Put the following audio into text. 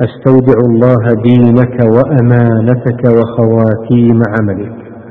أستودع الله دينك وأمانتك وخواتيم عملك.